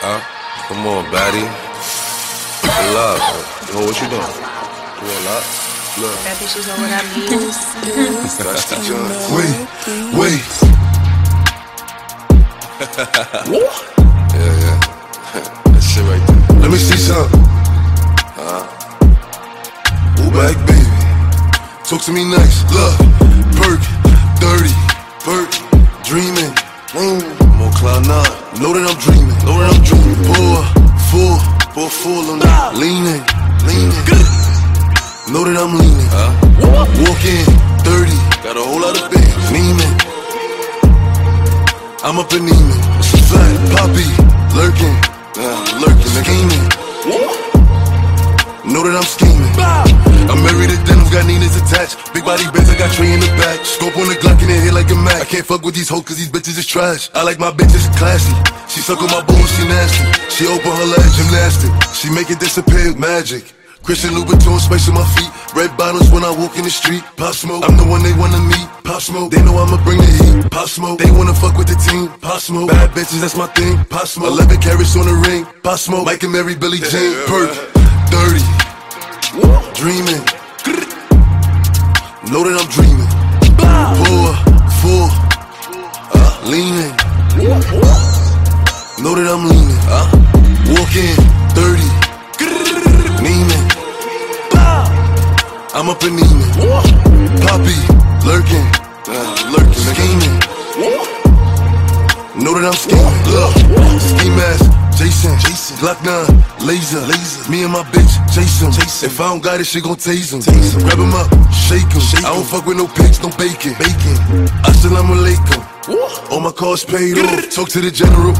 Huh? Come on, baddie. Pull up. Yo, what you doing? You want up? Look. That bitches know what I mean. That's the joint. Wait, wait. Yeah, yeah. that shit right there. Let me see something. Ooh, back, baby. Talk to me nice. Look, perk, pour full on that. Leaning, leaning. Know that I'm leaning. Huh? Walk in, dirty. Got a whole lot of things. Neiman. I'm up in Neiman. Flat, poppy, lurking, uh, lurking, scheming. Know that I'm scheming. I'm married to denims, got Nina's attached. Big body bitch, I got Trey in the back. Scope on the Glock in the head like a Mac. I can't fuck with these hoes cause these bitches is trash. I like my bitches classy. She suck on my balls, she nasty. She open her leg, gymnastic. She make it disappear, magic. Christian Louboutin, space on my feet. Red bottles when I walk in the street. Pop smoke, I'm the one they wanna meet. Pop smoke, they know I'ma bring the heat. Pop smoke, they wanna fuck with the team. Pop smoke, bad bitches, that's my thing. Pop smoke, 11 carats on the ring. Pop smoke, Mike and Mary, Billie Jean. Perk, dirty, dreaming. Know that I'm dreaming. Know that I'm leaning. Walk in, dirty, Neiman. I'm up in Neiman. Poppy, lurking, uh, lurking, scheming. Know that I'm scheming. Ski mask, Jason, Jason, Glock 9, laser, laser. Me and my bitch, Jason. Jason. If I don't got it, she gon' tase him. Grab him up, shake him. I don't fuck with no pigs, no bacon. Bacon. Assalamu alaikum. All my cars paid off. Talk to the general.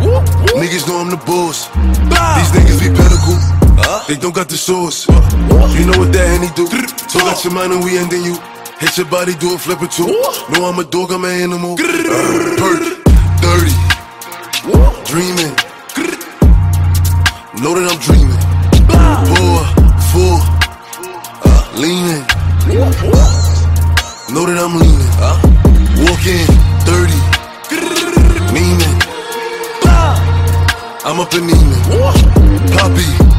Niggas know I'm the boss. These niggas be pinnacle. They don't got the sauce. You know what that Henny do? Talk out your mind and we ending you. Hit your body, do a flip or two. No, I'm a dog, I'm an animal. Perk, dirty, dreaming. Know that I'm dreaming. Pour, full, leaning. Know that I'm leaning. I'm up in Neiman. Poppy,